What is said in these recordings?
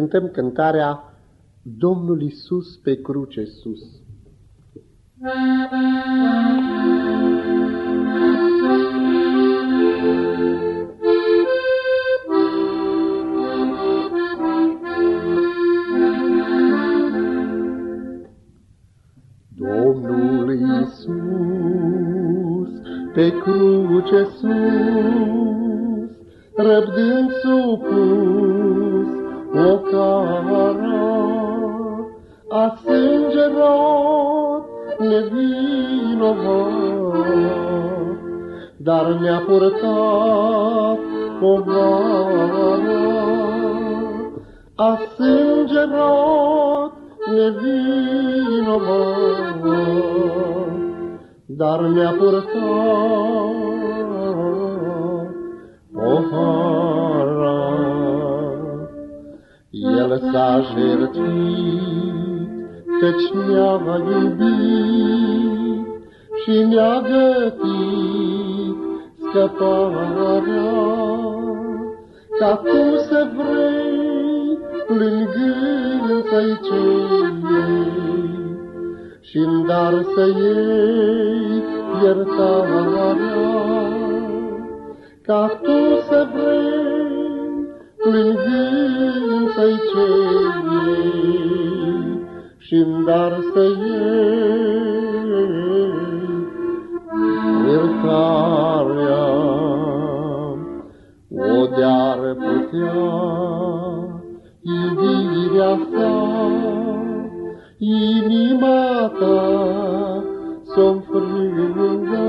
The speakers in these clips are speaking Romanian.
cântăm cântarea Domnul Isus pe cruce sus. Domnul Isus pe cruce sus, răbdând supus nevinovat, dar ne-a purtat povara. A sângerat nevinovat, dar ne-a purtat povara. El s-a jertfit, căci ne-a iubit și ne-a gătit scăparea. Ca tu să vrei, plângând să-i cei și-n dar să iei iertarea. Ca tu să vrei, plângând să-i cei și-n dar să iei iertarea. O de-ar putea iubirea sa, inima ta s-o înfrângă,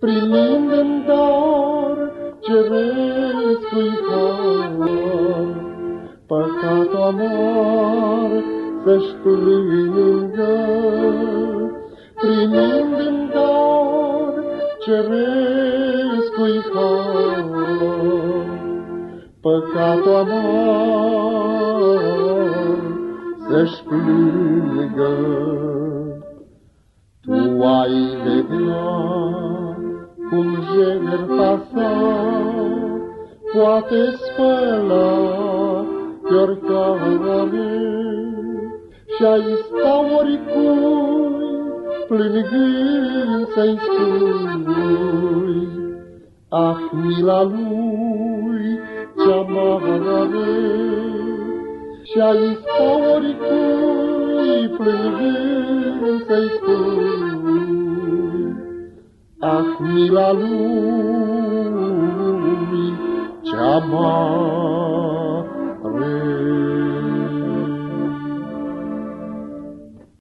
primind în dar cerescui har, păcatul amar să-și plângă, primind în dar cerescui har, păcatul amar să-și plângă. Tu ai vedea cum jertfa sa poate spăla pe oricare și-ai sta oricui plângând să-i spui. Ah, mila lui cea mare și-ai sta oricui plângând să-i spui. Ah, mila lui cea mare.